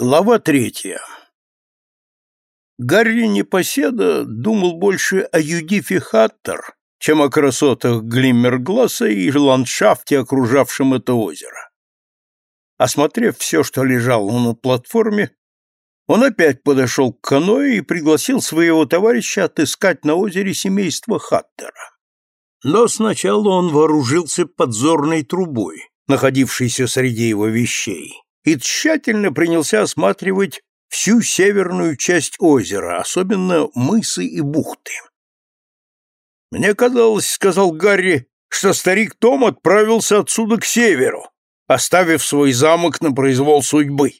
Глава третья. Гарри Непоседа думал больше о Юдифе Хаттер, чем о красотах Глиммергласса и ландшафте, окружавшем это озеро. Осмотрев все, что лежало на платформе, он опять подошел к каноэ и пригласил своего товарища отыскать на озере семейство Хаттера. Но сначала он вооружился подзорной трубой, находившейся среди его вещей и тщательно принялся осматривать всю северную часть озера, особенно мысы и бухты. «Мне казалось, — сказал Гарри, — что старик Том отправился отсюда к северу, оставив свой замок на произвол судьбы.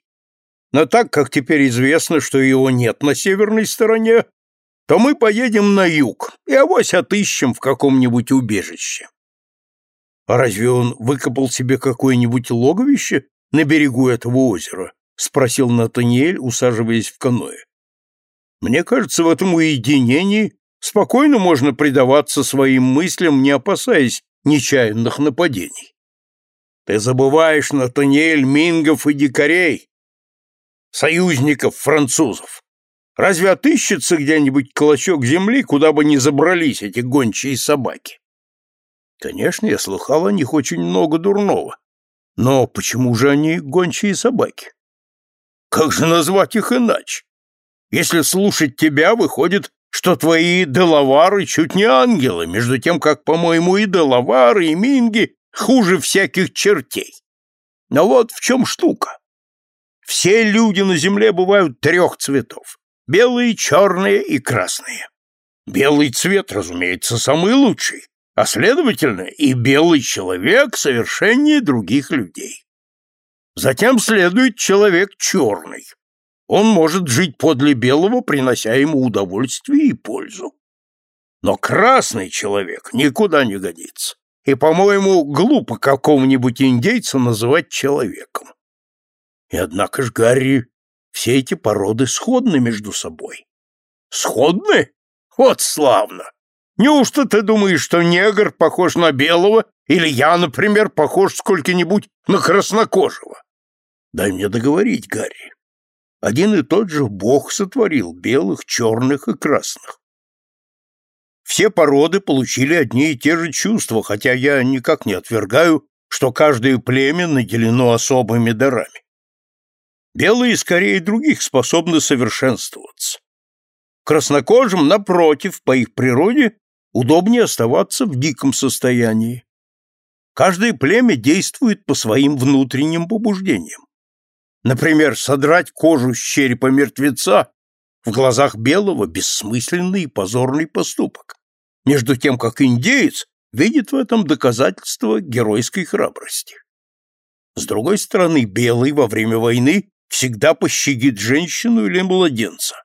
Но так как теперь известно, что его нет на северной стороне, то мы поедем на юг и авось отыщем в каком-нибудь убежище. А разве он выкопал себе какое-нибудь логовище на берегу этого озера? спросил Натаниэль, усаживаясь в каноэ. Мне кажется, в этом уединении спокойно можно предаваться своим мыслям, не опасаясь нечаянных нападений. Ты забываешь, Натаниэль, мингов и дикарей, союзников французов. Разве отыщется где-нибудь клочок земли, куда бы ни забрались эти гончие собаки? Конечно, я слыхал о них очень много дурного, но почему же они гончие собаки? Как же назвать их иначе? Если слушать тебя, выходит, что твои делавары чуть не ангелы, между тем, как, по-моему, и делавары, и минги хуже всяких чертей. Но вот в чем штука. Все люди на земле бывают трех цветов — белые, черные и красные. Белый цвет, разумеется, самый лучший, а следовательно и белый человек совершеннее других людей. Затем следует человек черный. Он может жить подле белого, принося ему удовольствие и пользу. Но красный человек никуда не годится. И, по-моему, глупо какого-нибудь индейца называть человеком. И однако ж, Гарри, все эти породы сходны между собой. Сходны? Вот славно! Неужто ты думаешь, что негр похож на белого, или я, например, похож сколько-нибудь на краснокожего? Дай мне договорить, Гарри. Один и тот же Бог сотворил белых, черных и красных. Все породы получили одни и те же чувства, хотя я никак не отвергаю, что каждое племя наделено особыми дарами. Белые скорее других способны совершенствоваться. Краснокожим, напротив, по их природе, удобнее оставаться в диком состоянии. Каждое племя действует по своим внутренним побуждениям. Например, содрать кожу с черепа мертвеца в глазах белого бессмысленный и позорный поступок, между тем как индеец видит в этом доказательство геройской храбрости. С другой стороны, белый во время войны всегда пощадит женщину или младенца,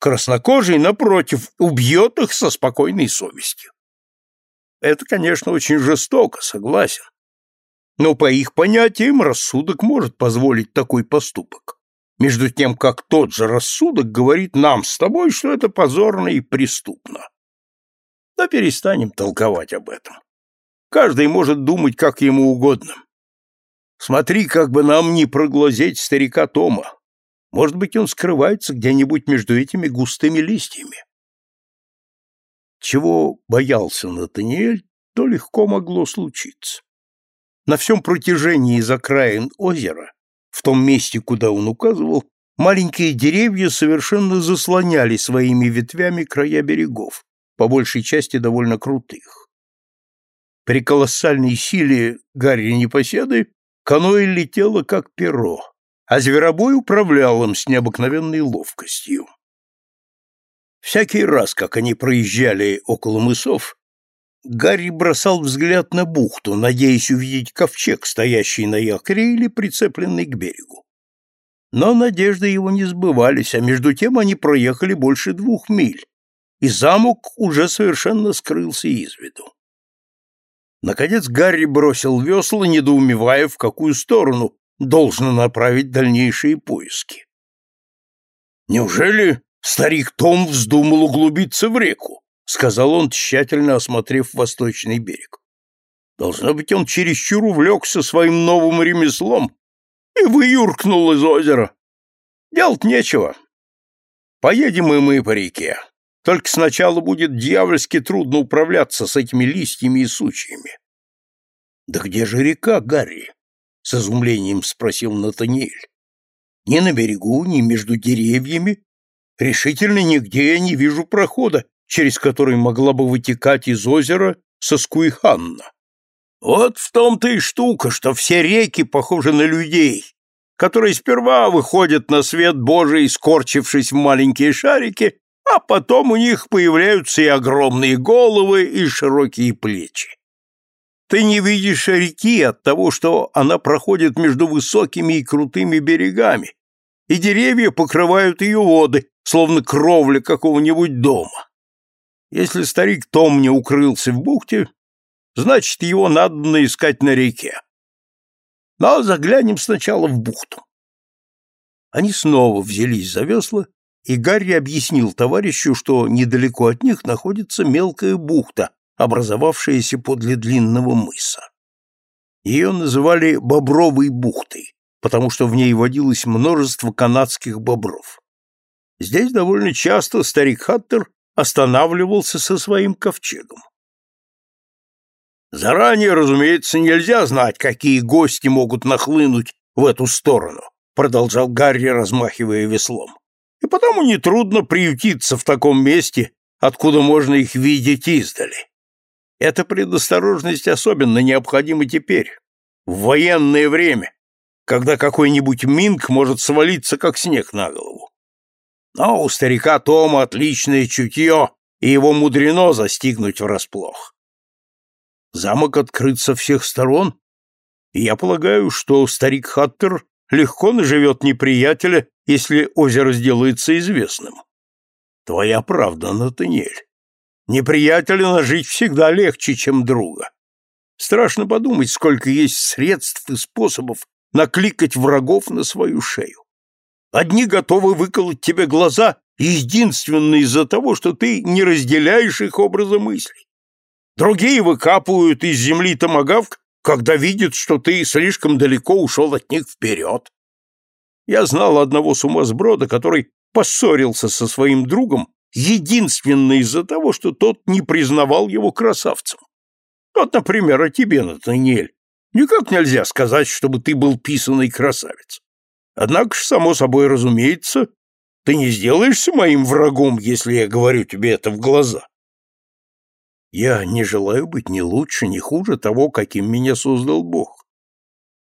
Краснокожий, напротив, убьет их со спокойной совестью. Это, конечно, очень жестоко, согласен. Но по их понятиям рассудок может позволить такой поступок. Между тем, как тот же рассудок говорит нам с тобой, что это позорно и преступно. Да перестанем толковать об этом. Каждый может думать, как ему угодно. Смотри, как бы нам не проглазеть старика Тома. Может быть, он скрывается где-нибудь между этими густыми листьями. Чего боялся Натаниэль, то легко могло случиться. На всем протяжении закраин озера, в том месте, куда он указывал, маленькие деревья совершенно заслоняли своими ветвями края берегов, по большей части довольно крутых. При колоссальной силе Гарри Непоседы каноэ летело как перо а зверобой управлял им с необыкновенной ловкостью. Всякий раз, как они проезжали около мысов, Гарри бросал взгляд на бухту, надеясь увидеть ковчег, стоящий на якоре или прицепленный к берегу. Но надежды его не сбывались, а между тем они проехали больше двух миль, и замок уже совершенно скрылся из виду. Наконец Гарри бросил весла, недоумевая, в какую сторону должно направить дальнейшие поиски. Неужели старик Том вздумал углубиться в реку? сказал он, тщательно осмотрев восточный берег. Должно быть, он чересчур увлекся своим новым ремеслом и выюркнул из озера. Делать нечего. Поедем и мы по реке. Только сначала будет дьявольски трудно управляться с этими листьями и сучьями. — Да где же река, Гарри? — с изумлением спросил Натаниэль. — Ни на берегу, ни между деревьями. Решительно нигде я не вижу прохода, через который могла бы вытекать из озера Соскуиханна. Вот в том-то и штука, что все реки похожи на людей, которые сперва выходят на свет Божий, скорчившись в маленькие шарики, а потом у них появляются и огромные головы, и широкие плечи. Ты не видишь реки от того, что она проходит между высокими и крутыми берегами, и деревья покрывают ее воды, словно кровля какого-нибудь дома. Если старик Том не укрылся в бухте, значит, его надо искать на реке. Но заглянем сначала в бухту. Они снова взялись за весла, и Гарри объяснил товарищу, что недалеко от них находится мелкая бухта, образовавшаяся подле длинного мыса. Ее называли Бобровой бухтой, потому что в ней водилось множество канадских бобров. Здесь довольно часто старик Хаттер останавливался со своим ковчегом. Заранее, разумеется, нельзя знать, какие гости могут нахлынуть в эту сторону, продолжал Гарри, размахивая веслом. И потому нетрудно приютиться в таком месте, откуда можно их видеть издали. Эта предосторожность особенно необходима теперь, в военное время, когда какой-нибудь минг может свалиться, как снег на голову. Но у старика Тома отличное чутье, и его мудрено застигнуть врасплох. Замок открыт со всех сторон, и я полагаю, что старик Хаттер легко наживет неприятеля, если озеро сделается известным. Твоя правда, Натаниэль. Неприятеля нажить всегда легче, чем друга. Страшно подумать, сколько есть средств и способов накликать врагов на свою шею. Одни готовы выколоть тебе глаза единственно из-за того, что ты не разделяешь их образа мыслей. Другие выкапывают из земли томагавк, когда видят, что ты слишком далеко ушел от них вперед. Я знал одного сумасброда, который поссорился со своим другом единственно из-за того, что тот не признавал его красавцем. Вот, например, о тебе, Натаниэль. Никак нельзя сказать, чтобы ты был писанный красавец. Однако ж, само собой разумеется, ты не сделаешься моим врагом, если я говорю тебе это в глаза. Я не желаю быть ни лучше, ни хуже того, каким меня создал Бог.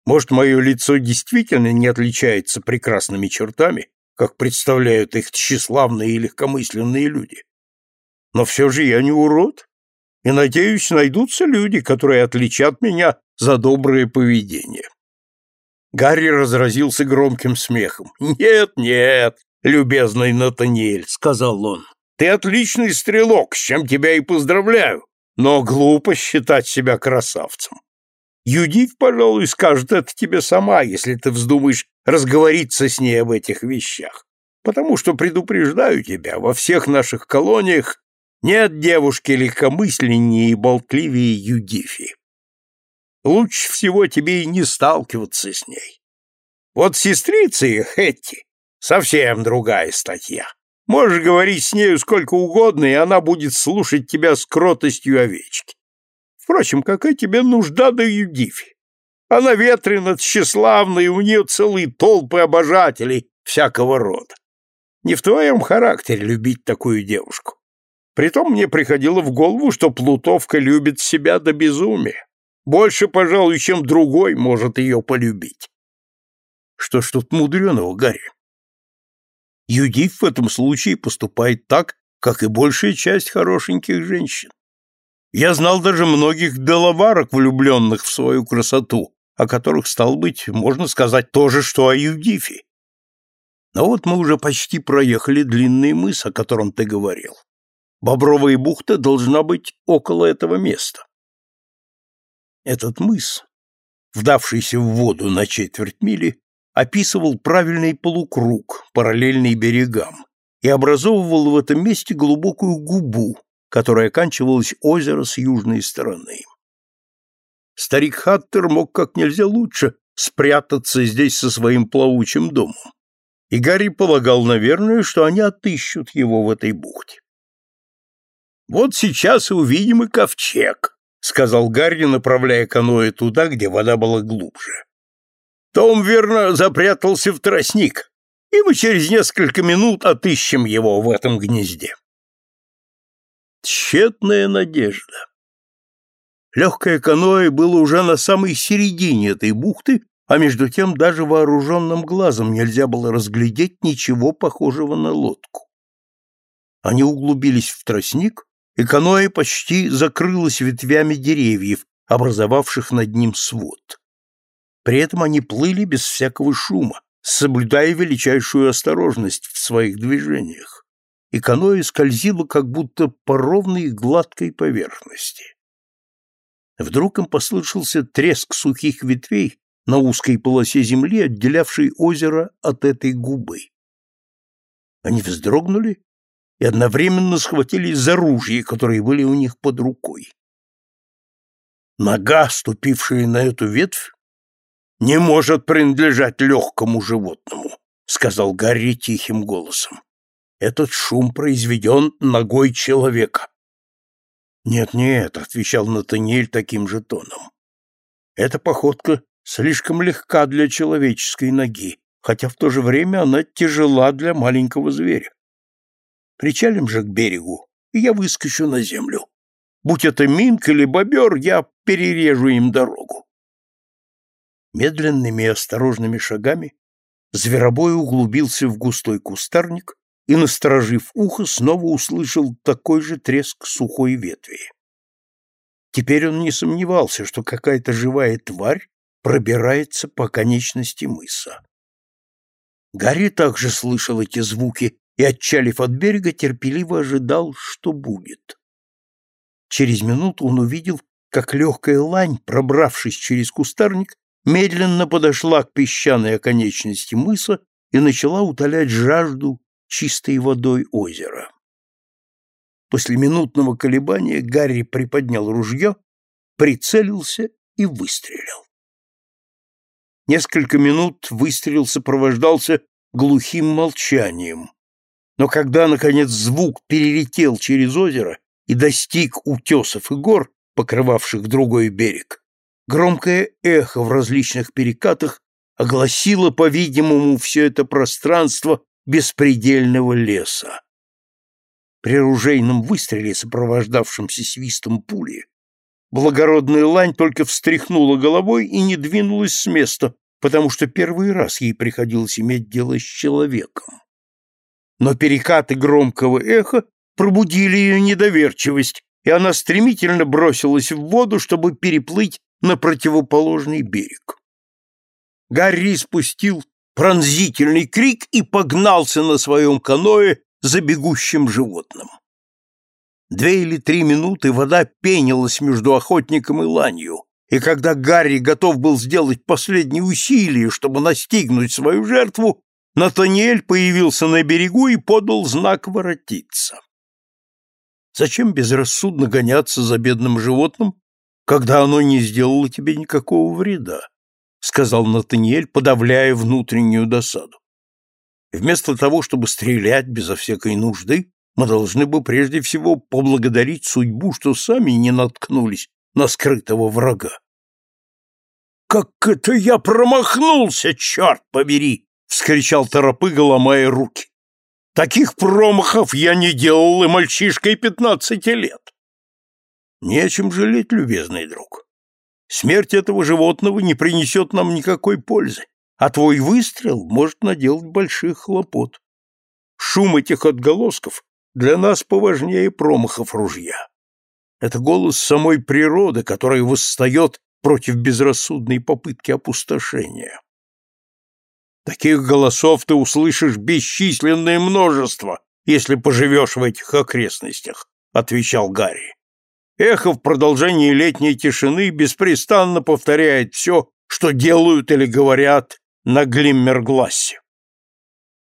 Может, мое лицо действительно не отличается прекрасными чертами, как представляют их тщеславные и легкомысленные люди. Но все же я не урод, и, надеюсь, найдутся люди, которые отличат меня за доброе поведение. Гарри разразился громким смехом. «Нет, нет, любезный Натаниэль», — сказал он. Ты отличный стрелок, с чем тебя и поздравляю, но глупо считать себя красавцем. Юдив, пожалуй, скажет это тебе сама, если ты вздумаешь разговориться с ней об этих вещах. Потому что, предупреждаю тебя, во всех наших колониях нет девушки легкомысленнее и болтливее Юдифи. Лучше всего тебе и не сталкиваться с ней. Вот сестрица их, Хетти, совсем другая статья. Можешь говорить с нею сколько угодно, и она будет слушать тебя с кротостью овечки. Впрочем, какая тебе нужда до Юдифи? Она ветрена, тщеславна, и у нее целые толпы обожателей всякого рода. Не в твоем характере любить такую девушку. Притом мне приходило в голову, что Плутовка любит себя до безумия. Больше, пожалуй, чем другой может ее полюбить. Что ж тут мудреного, Гарри? Юдив в этом случае поступает так, как и большая часть хорошеньких женщин. Я знал даже многих беловарок, влюбленных в свою красоту, о которых, стал быть, можно сказать то же, что о Юдифе. Но вот мы уже почти проехали длинный мыс, о котором ты говорил. Бобровая бухта должна быть около этого места. Этот мыс, вдавшийся в воду на четверть мили, описывал правильный полукруг, параллельный берегам, и образовывал в этом месте глубокую губу, которой оканчивалось озеро с южной стороны. Старик Хаттер мог как нельзя лучше спрятаться здесь со своим плавучим домом. и Гарри полагал, наверное, что они отыщут его в этой бухте. «Вот сейчас и увидим и ковчег», — сказал Гарри, направляя каноэ туда, где вода была глубже. «Том, верно, запрятался в тростник, и мы через несколько минут отыщем его в этом гнезде». Тщетная надежда. Легкое каноэ было уже на самой середине этой бухты, а между тем даже вооруженным глазом нельзя было разглядеть ничего похожего на лодку. Они углубились в тростник, и каноэ почти закрылось ветвями деревьев, образовавших над ним свод. При этом они плыли без всякого шума, соблюдая величайшую осторожность в своих движениях, и каноэ скользило как будто по ровной гладкой поверхности. Вдруг им послышался треск сухих ветвей, на узкой полосе земли, отделявшей озеро от этой губы. Они вздрогнули и одновременно схватились за ружья, которые были у них под рукой. Нога, ступившая на эту ветвь, не может принадлежать легкому животному, сказал Гарри тихим голосом. Этот шум произведен ногой человека. Нет-нет, отвечал Натаниэль таким же тоном. Эта походка слишком легка для человеческой ноги, хотя в то же время она тяжела для маленького зверя. Причалим же к берегу, и я выскочу на землю. Будь это минк или бобер, я перережу им дорогу. Медленными и осторожными шагами зверобой углубился в густой кустарник и, насторожив ухо, снова услышал такой же треск сухой ветви. Теперь он не сомневался, что какая-то живая тварь пробирается по конечности мыса. Гарри также слышал эти звуки и, отчалив от берега, терпеливо ожидал, что будет. Через минуту он увидел, как легкая лань, пробравшись через кустарник, медленно подошла к песчаной оконечности мыса и начала утолять жажду чистой водой озера. После минутного колебания Гарри приподнял ружье, прицелился и выстрелил. Несколько минут выстрел сопровождался глухим молчанием. Но когда, наконец, звук перелетел через озеро и достиг утесов и гор, покрывавших другой берег, громкое эхо в различных перекатах огласило, по-видимому, все это пространство беспредельного леса. При ружейном выстреле, сопровождавшемся свистом пули, Благородная лань только встряхнула головой и не двинулась с места, потому что первый раз ей приходилось иметь дело с человеком. Но перекаты громкого эха пробудили ее недоверчивость, и она стремительно бросилась в воду, чтобы переплыть на противоположный берег. Гарри спустил пронзительный крик и погнался на своем каное за бегущим животным. Две или три минуты вода пенилась между охотником и ланью, и когда Гарри готов был сделать последние усилия, чтобы настигнуть свою жертву, Натаниэль появился на берегу и подал знак воротиться. Зачем безрассудно гоняться за бедным животным, когда оно не сделало тебе никакого вреда? — сказал Натаниэль, подавляя внутреннюю досаду. Вместо того, чтобы стрелять безо всякой нужды, мы должны бы прежде всего поблагодарить судьбу, что сами не наткнулись на скрытого врага. «Как это я промахнулся, черт побери!» — вскричал Торопыга, ломая руки. «Таких промахов я не делал и мальчишкой пятнадцати лет!» «Нечем жалеть, любезный друг. Смерть этого животного не принесет нам никакой пользы, а твой выстрел может наделать больших хлопот. Шум этих отголосков для нас поважнее промахов ружья. Это голос самой природы, которая восстает против безрассудной попытки опустошения. Таких голосов ты услышишь бесчисленное множество, если поживешь в этих окрестностях, — отвечал Гарри. Эхо в продолжении летней тишины беспрестанно повторяет все, что делают или говорят на Глиммерглассе.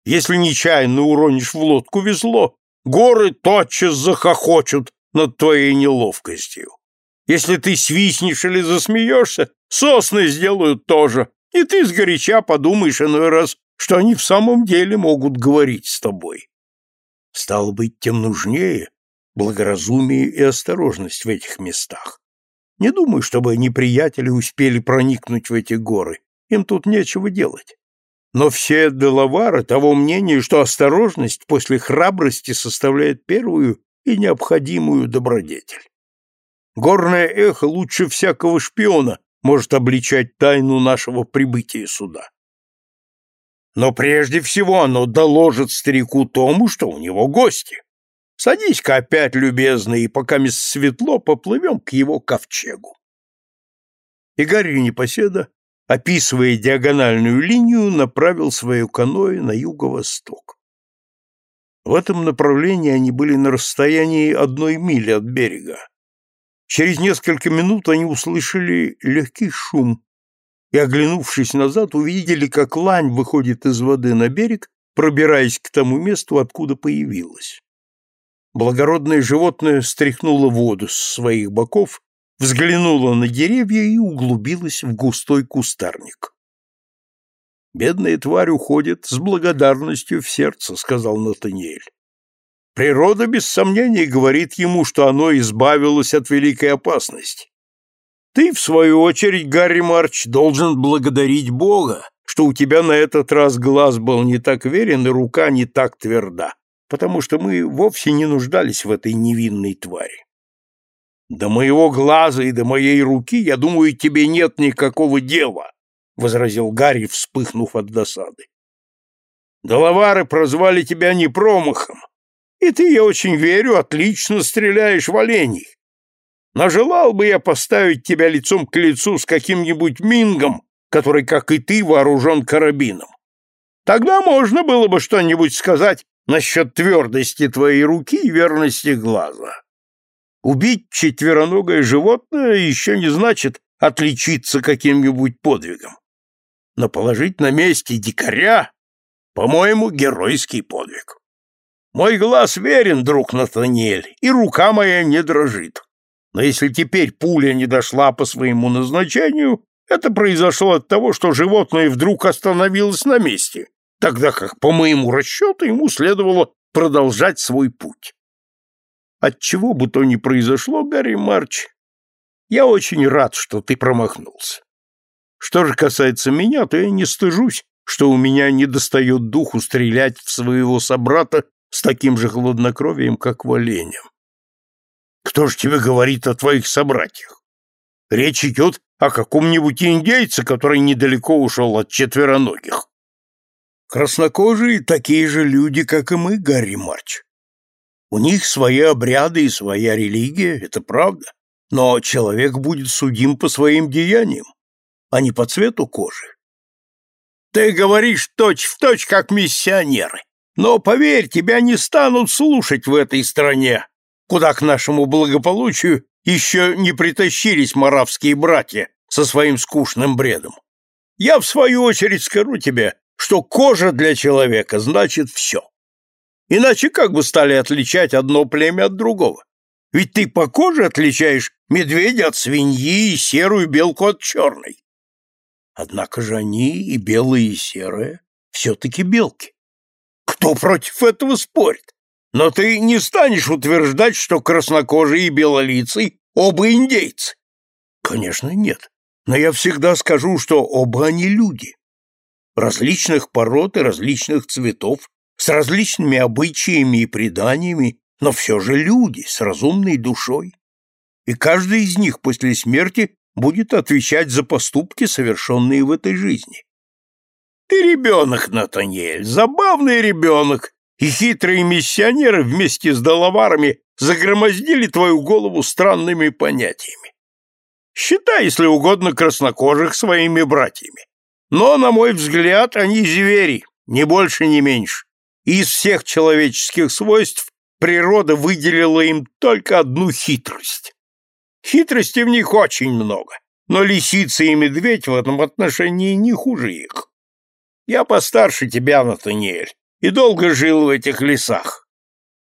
Если нечаянно уронишь в лодку весло, горы тотчас захохочут над твоей неловкостью. Если ты свистнешь или засмеешься, сосны сделают то же, и ты сгоряча подумаешь иной раз, что они в самом деле могут говорить с тобой. Стало быть, тем нужнее благоразумие и осторожность в этих местах. Не думаю, чтобы неприятели успели проникнуть в эти горы. Им тут нечего делать. Но все делавары того мнения, что осторожность после храбрости составляет первую и необходимую добродетель. Горное эхо лучше всякого шпиона может обличать тайну нашего прибытия сюда. Но прежде всего оно доложит старику Тому, что у него гости. Садись-ка опять, любезный, и пока мисс светло поплывем к его ковчегу. И Гарри Непоседа, описывая диагональную линию, направил свое каноэ на юго-восток. В этом направлении они были на расстоянии одной мили от берега. Через несколько минут они услышали легкий шум и, оглянувшись назад, увидели, как лань выходит из воды на берег, пробираясь к тому месту, откуда появилась. Благородное животное стряхнуло воду с своих боков, взглянуло на деревья и углубилось в густой кустарник. «Бедная тварь уходит с благодарностью в сердце», — сказал Натаниэль. «Природа, без сомнения, говорит ему, что оно избавилось от великой опасности. Ты, в свою очередь, Гарри Марч, должен благодарить Бога, что у тебя на этот раз глаз был не так верен и рука не так тверда потому что мы вовсе не нуждались в этой невинной твари. До моего глаза и до моей руки, я думаю, тебе нет никакого дела, возразил Гарри, вспыхнув от досады. Доловары прозвали тебя не промахом, и ты, я очень верю, отлично стреляешь в оленей. Но желал бы я поставить тебя лицом к лицу с каким-нибудь мингом, который, как и ты, вооружен карабином. Тогда можно было бы что-нибудь сказать насчет твердости твоей руки и верности глаза. Убить четвероногое животное еще не значит отличиться каким-нибудь подвигом. Но положить на месте дикаря, по-моему, геройский подвиг. Мой глаз верен, друг Натаниэль, и рука моя не дрожит. Но если теперь пуля не дошла по своему назначению, это произошло от того, что животное вдруг остановилось на месте, тогда как, по моему расчету, ему следовало продолжать свой путь. Отчего бы то ни произошло, Гарри Марч, я очень рад, что ты промахнулся. Что же касается меня, то я не стыжусь, что у меня не достает духу стрелять в своего собрата с таким же хладнокровием, как в оленя. Кто же тебе говорит о твоих собратьях? Речь идет о каком-нибудь индейце, который недалеко ушел от четвероногих. Краснокожие такие же люди, как и мы, Гарри Марч. У них свои обряды и своя религия, это правда. Но человек будет судим по своим деяниям, а не по цвету кожи. Ты говоришь точь-в-точь, точь, как миссионеры. Но, поверь, тебя не станут слушать в этой стране, куда к нашему благополучию еще не притащились маравские братья со своим скучным бредом. Я, в свою очередь, скажу тебе, что кожа для человека значит все. Иначе как бы стали отличать одно племя от другого? Ведь ты по коже отличаешь медведя от свиньи и серую белку от черной. Однако же они и белые, и серые все-таки белки. Кто против этого спорит? Но ты не станешь утверждать, что краснокожие и белолицый оба индейцы. Конечно, нет. Но я всегда скажу, что оба они люди различных пород и различных цветов, с различными обычаями и преданиями, но все же люди с разумной душой. И каждый из них после смерти будет отвечать за поступки, совершенные в этой жизни. Ты ребенок, Натаниэль, забавный ребенок, и хитрые миссионеры вместе с доловарами загромоздили твою голову странными понятиями. Считай, если угодно, краснокожих своими братьями. Но, на мой взгляд, они звери, ни больше, ни меньше. из всех человеческих свойств природа выделила им только одну хитрость. Хитрости в них очень много, но лисица и медведь в этом отношении не хуже их. Я постарше тебя, Натаниэль, и долго жил в этих лесах.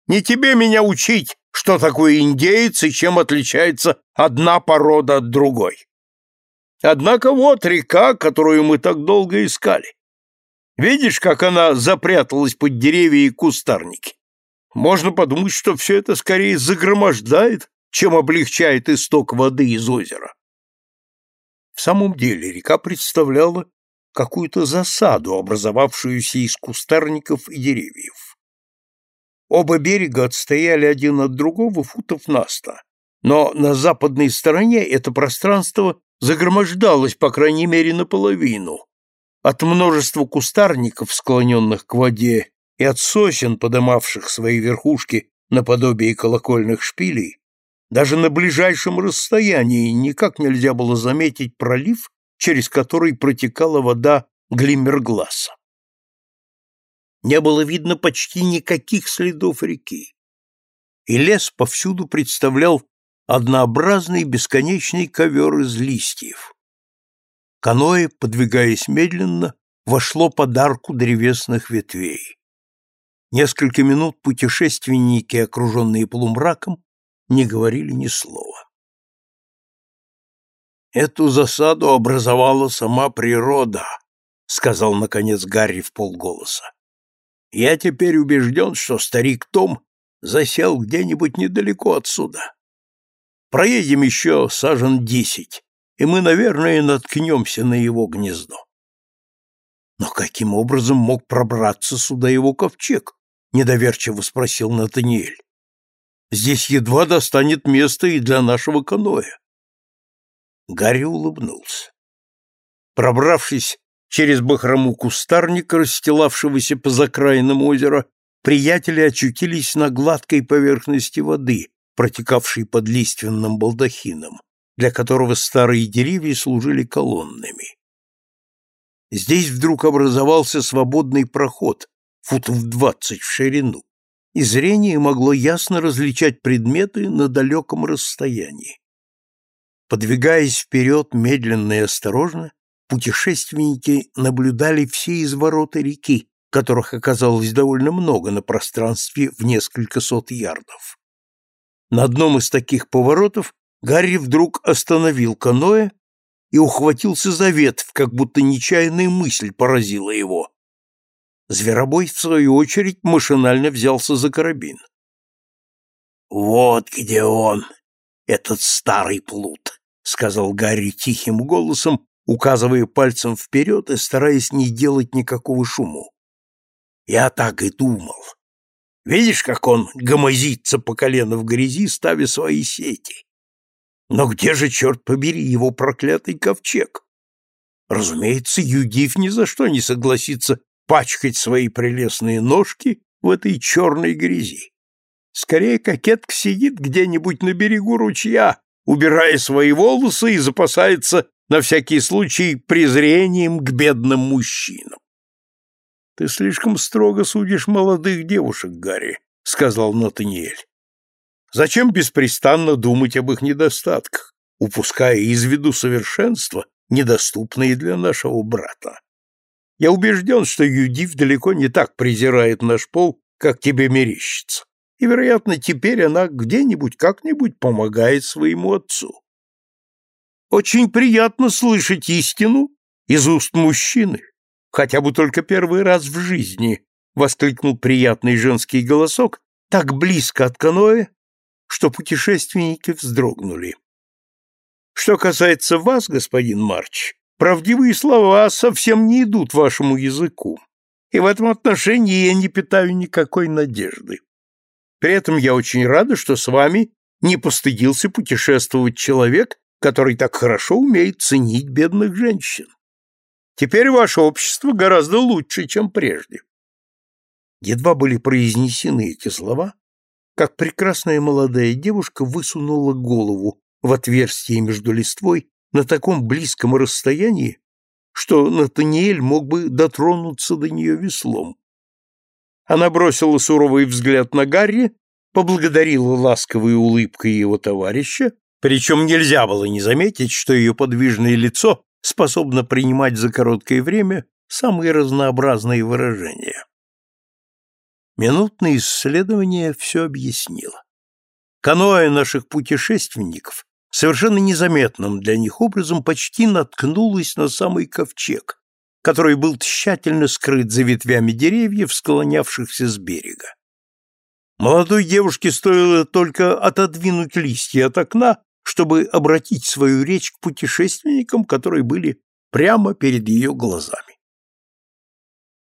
Не тебе меня учить, что такое индеец и чем отличается одна порода от другой. Однако вот река, которую мы так долго искали. Видишь, как она запряталась под деревья и кустарники? Можно подумать, что все это скорее загромождает, чем облегчает исток воды из озера. В самом деле река представляла какую-то засаду, образовавшуюся из кустарников и деревьев. Оба берега отстояли один от другого футов на сто, но на западной стороне это пространство загромождалось, по крайней мере, наполовину. От множества кустарников, склоненных к воде, и от сосен, подымавших свои верхушки наподобие колокольных шпилей, даже на ближайшем расстоянии никак нельзя было заметить пролив, через который протекала вода Глиммергласса. Не было видно почти никаких следов реки, и лес повсюду представлял однообразный бесконечный ковер из листьев. Каноэ, подвигаясь медленно, вошло под арку древесных ветвей. Несколько минут путешественники, окруженные полумраком, не говорили ни слова. «Эту засаду образовала сама природа», — сказал, наконец, Гарри в полголоса. «Я теперь убежден, что старик Том засел где-нибудь недалеко отсюда. Проедем еще сажен десять, и мы, наверное, наткнемся на его гнездо. Но каким образом мог пробраться сюда его ковчег? Недоверчиво спросил Натаниэль. Здесь едва достанет места и для нашего каноэ. Гарри улыбнулся. Пробравшись через бахрому кустарника, расстилавшегося по закраинам озера, приятели очутились на гладкой поверхности воды, протекавшей под лиственным балдахином, для которого старые деревья служили колоннами. Здесь вдруг образовался свободный проход, футов двадцать в ширину, и зрение могло ясно различать предметы на далеком расстоянии. Подвигаясь вперед медленно и осторожно, путешественники наблюдали все извороты реки, которых оказалось довольно много на пространстве в несколько сот ярдов. На одном из таких поворотов Гарри вдруг остановил каноэ и ухватился за ветвь, как будто нечаянная мысль поразила его. Зверобой, в свою очередь, машинально взялся за карабин. «Вот где он, этот старый плут», — сказал Гарри тихим голосом, указывая пальцем вперед и стараясь не делать никакого шуму. «Я так и думал. Видишь, как он гомозится по колено в грязи, ставя свои сети? Но где же, черт побери, его проклятый ковчег? Разумеется, Юдив ни за что не согласится пачкать свои прелестные ножки в этой черной грязи. Скорее, кокетка сидит где-нибудь на берегу ручья, убирая свои волосы и запасается на всякий случай презрением к бедным мужчинам. Ты слишком строго судишь молодых девушек, Гарри, сказал Натаниэль. Зачем беспрестанно думать об их недостатках, упуская из виду совершенства, недоступные для нашего брата? Я убежден, что Юдив далеко не так презирает наш пол, как тебе мерещится. И, вероятно, теперь она где-нибудь как-нибудь помогает своему отцу. Очень приятно слышать истину из уст мужчины, хотя бы только первый раз в жизни, воскликнул приятный женский голосок, так близко от каноэ, что путешественники вздрогнули. Что касается вас, господин Марч, правдивые слова совсем не идут вашему языку, и в этом отношении я не питаю никакой надежды. При этом я очень рада, что с вами не постыдился путешествовать человек, который так хорошо умеет ценить бедных женщин. Теперь ваше общество гораздо лучше, чем прежде. Едва были произнесены эти слова, как прекрасная молодая девушка высунула голову в отверстие между листвой на таком близком расстоянии, что Натаниэль мог бы дотронуться до нее веслом. Она бросила суровый взгляд на Гарри, поблагодарила ласковой улыбкой его товарища, причем нельзя было не заметить, что ее подвижное лицо способна принимать за короткое время самые разнообразные выражения. Минутное исследование все объяснило. Каноэ наших путешественников совершенно незаметным для них образом почти наткнулась на самый ковчег, который был тщательно скрыт за ветвями деревьев, склонявшихся с берега. Молодой девушке стоило только отодвинуть листья от окна, чтобы обратить свою речь к путешественникам, которые были прямо перед ее глазами.